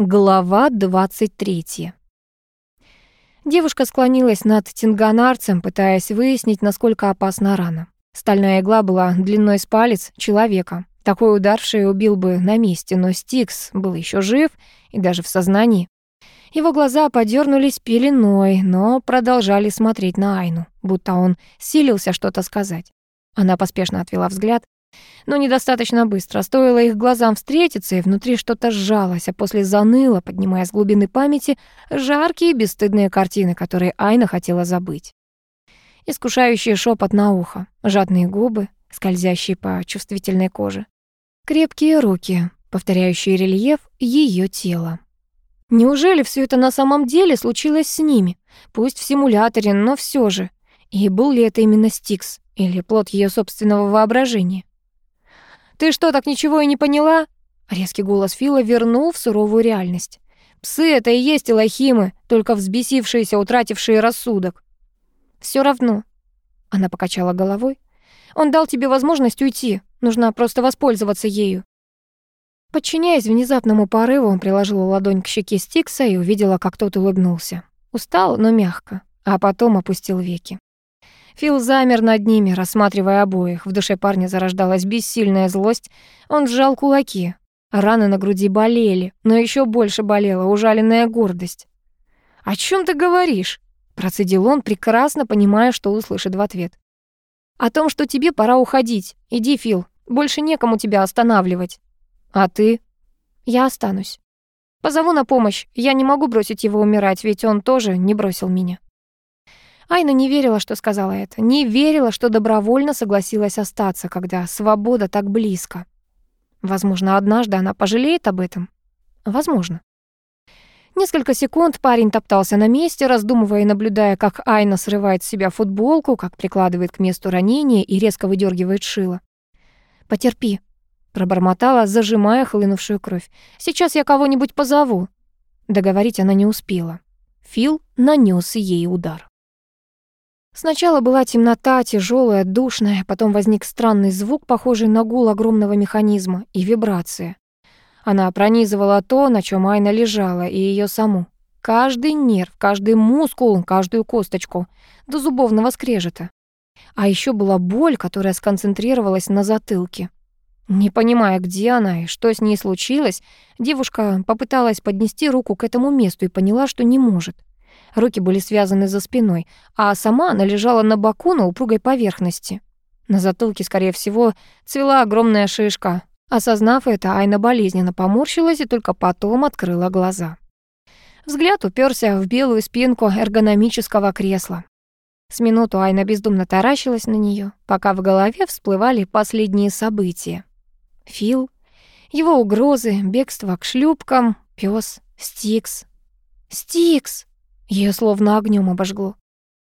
Глава 23. Девушка склонилась над тинганарцем, пытаясь выяснить, насколько опасна рана. Стальная игла была длиной с палец человека. Такой удар шею убил бы на месте, но Стикс был еще жив и даже в сознании. Его глаза подернулись пеленой, но продолжали смотреть на Айну, будто он силился что-то сказать. Она поспешно отвела взгляд, но недостаточно быстро. Стоило их глазам встретиться, и внутри что-то сжалось, а после заныло, поднимая с глубины памяти жаркие бесстыдные картины, которые Айна хотела забыть. Искушающий шепот на ухо, жадные губы, скользящие по чувствительной коже. Крепкие руки, повторяющие рельеф ее тела. Неужели все это на самом деле случилось с ними? Пусть в симуляторе, но все же. И был ли это именно Стикс или плод ее собственного воображения? «Ты что, так ничего и не поняла?» Резкий голос Фила вернул в суровую реальность. «Псы — это и есть элохимы, только взбесившиеся, утратившие рассудок». Все равно». Она покачала головой. «Он дал тебе возможность уйти. Нужно просто воспользоваться ею». Подчиняясь внезапному порыву, он приложила ладонь к щеке Стикса и увидела, как тот улыбнулся. Устал, но мягко, а потом опустил веки. Фил замер над ними, рассматривая обоих. В душе парня зарождалась бессильная злость. Он сжал кулаки. Раны на груди болели, но еще больше болела ужаленная гордость. «О чем ты говоришь?» Процедил он, прекрасно понимая, что услышит в ответ. «О том, что тебе пора уходить. Иди, Фил, больше некому тебя останавливать». «А ты?» «Я останусь. Позову на помощь. Я не могу бросить его умирать, ведь он тоже не бросил меня». Айна не верила, что сказала это, не верила, что добровольно согласилась остаться, когда свобода так близко. Возможно, однажды она пожалеет об этом. Возможно. Несколько секунд парень топтался на месте, раздумывая и наблюдая, как Айна срывает с себя футболку, как прикладывает к месту ранения и резко выдергивает шило. «Потерпи», — пробормотала, зажимая хлынувшую кровь. «Сейчас я кого-нибудь позову». Договорить она не успела. Фил нанес ей удар. Сначала была темнота, тяжелая, душная, потом возник странный звук, похожий на гул огромного механизма, и вибрация. Она пронизывала то, на чем Айна лежала, и ее саму. Каждый нерв, каждый мускул, каждую косточку, до зубовного скрежета. А еще была боль, которая сконцентрировалась на затылке. Не понимая, где она и что с ней случилось, девушка попыталась поднести руку к этому месту и поняла, что не может. Руки были связаны за спиной, а сама она лежала на боку на упругой поверхности. На затылке, скорее всего, цвела огромная шишка. Осознав это, Айна болезненно поморщилась и только потом открыла глаза. Взгляд уперся в белую спинку эргономического кресла. С минуту Айна бездумно таращилась на нее, пока в голове всплывали последние события. Фил, его угрозы, бегство к шлюпкам, пес, Стикс. Стикс! Ее словно огнем обожгло.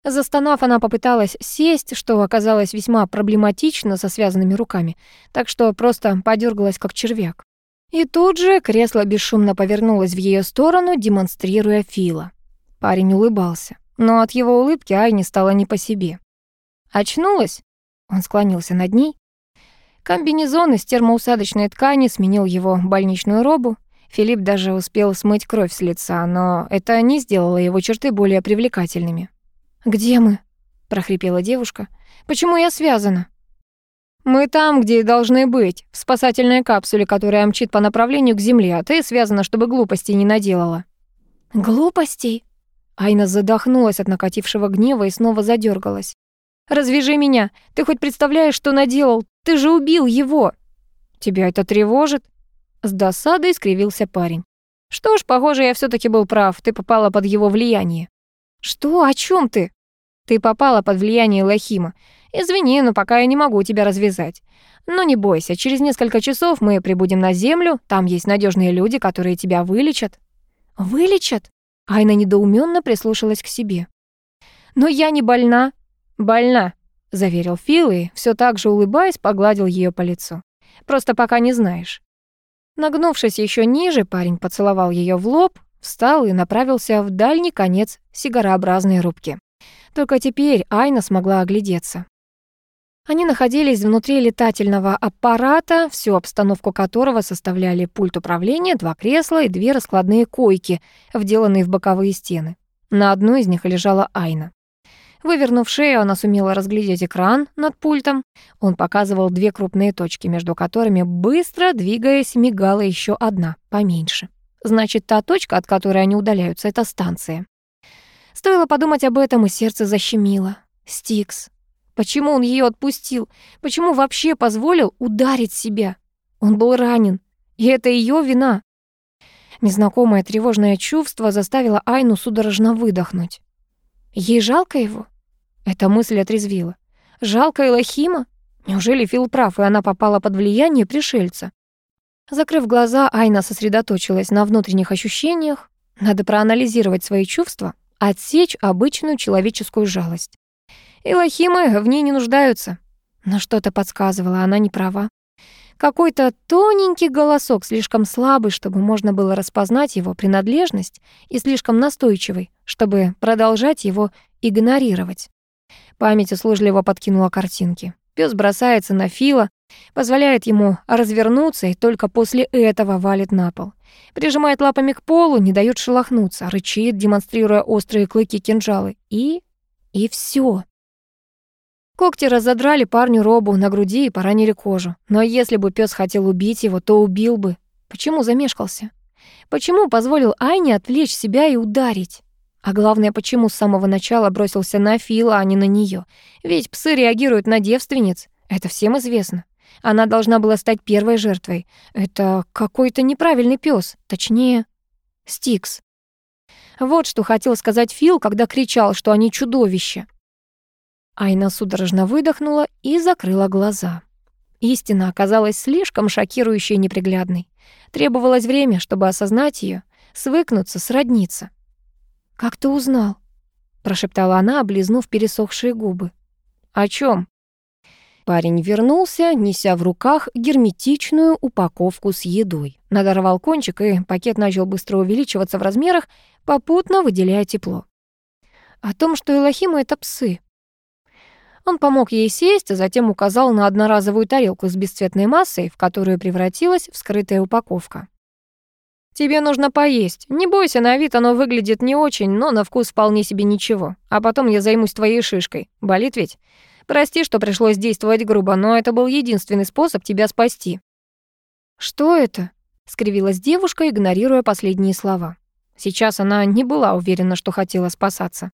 Застонав, она попыталась сесть, что оказалось весьма проблематично со связанными руками, так что просто подергалась как червяк. И тут же кресло бесшумно повернулось в ее сторону, демонстрируя Фила. Парень улыбался, но от его улыбки Айне стало не по себе. «Очнулась?» Он склонился над ней. Комбинезон из термоусадочной ткани сменил его больничную робу, Филипп даже успел смыть кровь с лица, но это не сделало его черты более привлекательными. «Где мы?» — прохрипела девушка. «Почему я связана?» «Мы там, где и должны быть, в спасательной капсуле, которая мчит по направлению к Земле, а ты связана, чтобы глупостей не наделала». «Глупостей?» Айна задохнулась от накатившего гнева и снова задергалась. «Развяжи меня! Ты хоть представляешь, что наделал? Ты же убил его!» «Тебя это тревожит?» С досадой скривился парень. Что ж, похоже, я все таки был прав. Ты попала под его влияние. Что? О чем ты? Ты попала под влияние Лохима. Извини, но пока я не могу тебя развязать. Но не бойся, через несколько часов мы прибудем на Землю, там есть надежные люди, которые тебя вылечат. Вылечат? Айна недоуменно прислушалась к себе. Но я не больна. Больна, заверил Фил и все так же улыбаясь погладил ее по лицу. Просто пока не знаешь. Нагнувшись еще ниже, парень поцеловал ее в лоб, встал и направился в дальний конец сигарообразной рубки. Только теперь Айна смогла оглядеться. Они находились внутри летательного аппарата, всю обстановку которого составляли пульт управления, два кресла и две раскладные койки, вделанные в боковые стены. На одной из них лежала Айна. Вывернув шею, она сумела разглядеть экран над пультом. Он показывал две крупные точки, между которыми, быстро двигаясь, мигала еще одна, поменьше. Значит, та точка, от которой они удаляются, — это станция. Стоило подумать об этом, и сердце защемило. Стикс. Почему он ее отпустил? Почему вообще позволил ударить себя? Он был ранен, и это ее вина. Незнакомое тревожное чувство заставило Айну судорожно выдохнуть. Ей жалко его? Эта мысль отрезвила. Жалко Элохима? Неужели Фил прав, и она попала под влияние пришельца? Закрыв глаза, Айна сосредоточилась на внутренних ощущениях. Надо проанализировать свои чувства, отсечь обычную человеческую жалость. Элохимы в ней не нуждаются. Но что-то подсказывало, она не права. Какой-то тоненький голосок, слишком слабый, чтобы можно было распознать его принадлежность, и слишком настойчивый, чтобы продолжать его игнорировать. Память услужливо подкинула картинки. Пёс бросается на Фила, позволяет ему развернуться и только после этого валит на пол. Прижимает лапами к полу, не дает шелохнуться, рычит, демонстрируя острые клыки кинжалы. И... и всё. Когти разодрали парню робу на груди и поранили кожу. Но если бы пес хотел убить его, то убил бы. Почему замешкался? Почему позволил Айне отвлечь себя и ударить? А главное, почему с самого начала бросился на Фила, а не на нее? Ведь псы реагируют на девственниц. Это всем известно. Она должна была стать первой жертвой. Это какой-то неправильный пес, точнее, Стикс. Вот что хотел сказать Фил, когда кричал, что они чудовища. Айна судорожно выдохнула и закрыла глаза. Истина оказалась слишком шокирующей и неприглядной. Требовалось время, чтобы осознать ее, свыкнуться, сродниться. «Как ты узнал?» — прошептала она, облизнув пересохшие губы. «О чем? Парень вернулся, неся в руках герметичную упаковку с едой. Надорвал кончик, и пакет начал быстро увеличиваться в размерах, попутно выделяя тепло. О том, что Элохимы — это псы, он помог ей сесть, а затем указал на одноразовую тарелку с бесцветной массой, в которую превратилась вскрытая упаковка. «Тебе нужно поесть. Не бойся, на вид оно выглядит не очень, но на вкус вполне себе ничего. А потом я займусь твоей шишкой. Болит ведь? Прости, что пришлось действовать грубо, но это был единственный способ тебя спасти». «Что это?» — скривилась девушка, игнорируя последние слова. Сейчас она не была уверена, что хотела спасаться.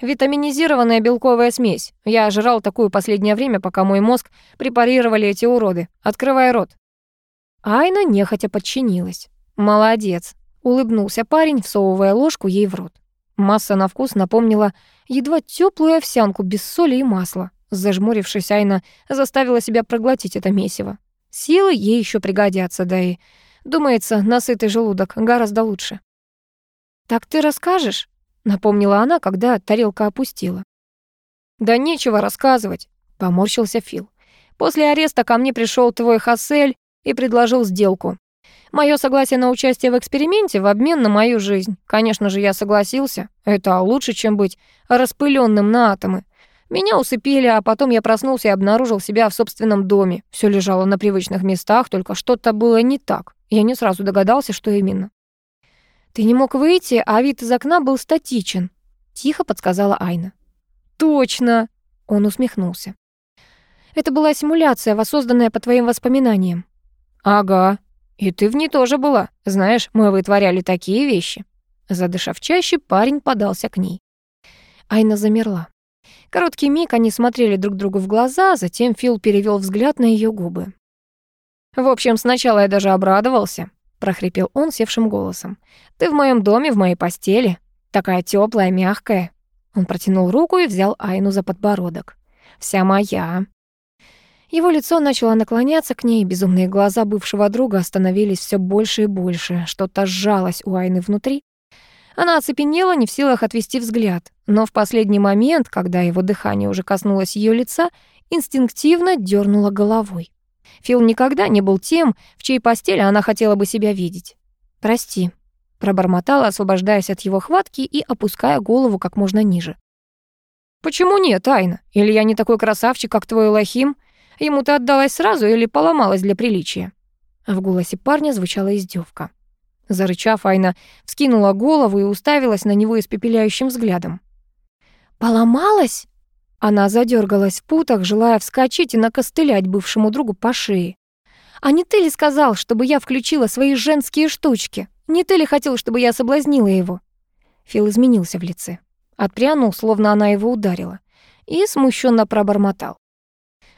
Витаминизированная белковая смесь. Я жрал такую последнее время, пока мой мозг препарировали эти уроды. Открывай рот». Айна нехотя подчинилась. «Молодец», — улыбнулся парень, всовывая ложку ей в рот. Масса на вкус напомнила едва теплую овсянку без соли и масла. Зажмурившись, Айна заставила себя проглотить это месиво. Силы ей еще пригодятся, да и, думается, насытый желудок гораздо лучше. «Так ты расскажешь?» напомнила она, когда тарелка опустила. «Да нечего рассказывать», — поморщился Фил. «После ареста ко мне пришел твой Хассель и предложил сделку. Мое согласие на участие в эксперименте в обмен на мою жизнь. Конечно же, я согласился. Это лучше, чем быть распыленным на атомы. Меня усыпили, а потом я проснулся и обнаружил себя в собственном доме. Все лежало на привычных местах, только что-то было не так. Я не сразу догадался, что именно. «Ты не мог выйти, а вид из окна был статичен», — тихо подсказала Айна. «Точно!» — он усмехнулся. «Это была симуляция, воссозданная по твоим воспоминаниям». «Ага, и ты в ней тоже была. Знаешь, мы вытворяли такие вещи». Задышав чаще, парень подался к ней. Айна замерла. Короткий миг они смотрели друг другу в глаза, затем Фил перевел взгляд на ее губы. В общем, сначала я даже обрадовался, прохрипел он севшим голосом. Ты в моем доме, в моей постели, такая теплая, мягкая. Он протянул руку и взял Айну за подбородок. Вся моя. Его лицо начало наклоняться к ней, безумные глаза бывшего друга остановились все больше и больше, что-то сжалось у Айны внутри. Она оцепенела, не в силах отвести взгляд, но в последний момент, когда его дыхание уже коснулось ее лица, инстинктивно дернула головой. Фил никогда не был тем, в чьей постели она хотела бы себя видеть. «Прости», — пробормотала, освобождаясь от его хватки и опуская голову как можно ниже. Почему нет, Айна? Или я не такой красавчик, как твой Лохим? Ему ты отдалась сразу или поломалась для приличия?» В голосе парня звучала издевка. Зарычав, Айна вскинула голову и уставилась на него испепеляющим взглядом. «Поломалась?» Она задергалась в путах, желая вскочить и накостылять бывшему другу по шее. «А не ты ли сказал, чтобы я включила свои женские штучки? Не ты ли хотел, чтобы я соблазнила его?» Фил изменился в лице. Отпрянул, словно она его ударила, и смущенно пробормотал.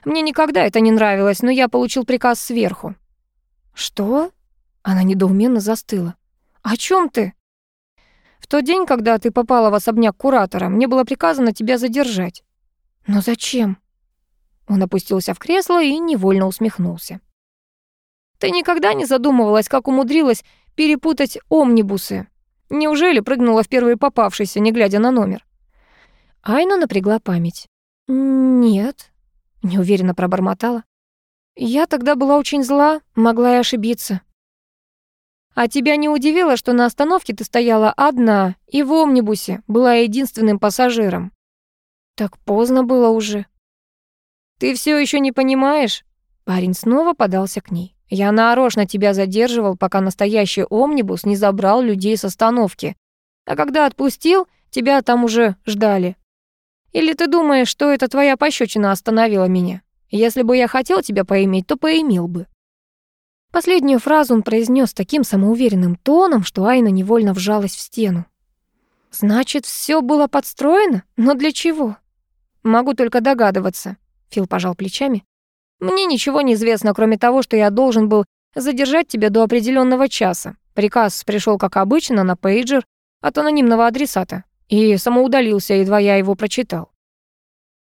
«Мне никогда это не нравилось, но я получил приказ сверху». «Что?» Она недоуменно застыла. «О чем ты?» «В тот день, когда ты попала в особняк куратора, мне было приказано тебя задержать». «Но зачем?» Он опустился в кресло и невольно усмехнулся. «Ты никогда не задумывалась, как умудрилась перепутать омнибусы? Неужели прыгнула в первый попавшийся, не глядя на номер?» Айна напрягла память. «Нет», — неуверенно пробормотала. «Я тогда была очень зла, могла и ошибиться». «А тебя не удивило, что на остановке ты стояла одна и в омнибусе была единственным пассажиром?» «Так поздно было уже». «Ты все еще не понимаешь?» Парень снова подался к ней. «Я нарочно тебя задерживал, пока настоящий омнибус не забрал людей с остановки. А когда отпустил, тебя там уже ждали. Или ты думаешь, что это твоя пощечина остановила меня? Если бы я хотел тебя поиметь, то поимел бы». Последнюю фразу он произнес таким самоуверенным тоном, что Айна невольно вжалась в стену. «Значит, все было подстроено? Но для чего?» «Могу только догадываться», — Фил пожал плечами. «Мне ничего не известно, кроме того, что я должен был задержать тебя до определенного часа. Приказ пришел, как обычно, на пейджер от анонимного адресата и самоудалился, едва я его прочитал».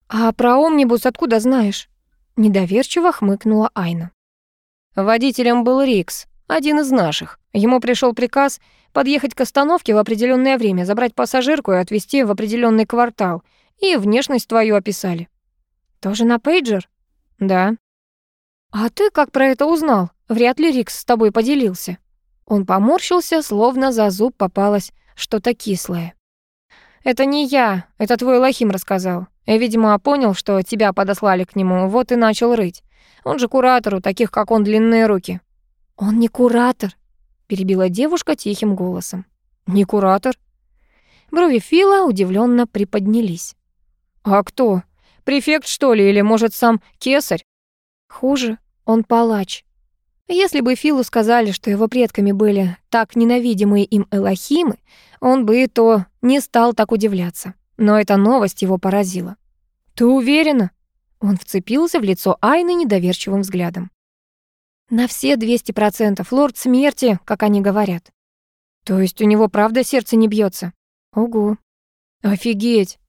«А про омнибус откуда знаешь?» Недоверчиво хмыкнула Айна. Водителем был Рикс, один из наших. Ему пришел приказ подъехать к остановке в определенное время, забрать пассажирку и отвезти в определенный квартал. И внешность твою описали. Тоже на пейджер? Да. А ты как про это узнал? Вряд ли Рикс с тобой поделился. Он поморщился, словно за зуб попалось что-то кислое. Это не я, это твой Лохим рассказал. Я, видимо, понял, что тебя подослали к нему, вот и начал рыть. Он же куратор, у таких, как он, длинные руки». «Он не куратор», — перебила девушка тихим голосом. «Не куратор?» Брови Фила удивленно приподнялись. «А кто? Префект, что ли, или, может, сам кесарь?» «Хуже, он палач». Если бы Филу сказали, что его предками были так ненавидимые им элохимы, он бы и то не стал так удивляться. Но эта новость его поразила. «Ты уверена?» Он вцепился в лицо Айны недоверчивым взглядом. «На все 200%, лорд смерти, как они говорят». «То есть у него правда сердце не бьется? «Ого». «Офигеть!»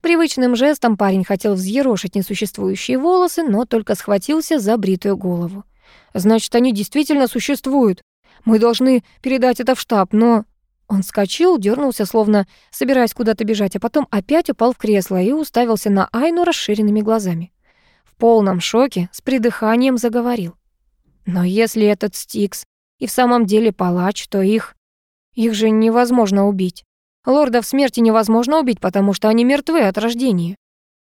Привычным жестом парень хотел взъерошить несуществующие волосы, но только схватился за бритую голову. «Значит, они действительно существуют. Мы должны передать это в штаб, но...» Он вскочил, дернулся, словно собираясь куда-то бежать, а потом опять упал в кресло и уставился на Айну расширенными глазами. В полном шоке, с придыханием заговорил. Но если этот Стикс и в самом деле палач, то их... Их же невозможно убить. Лордов смерти невозможно убить, потому что они мертвы от рождения.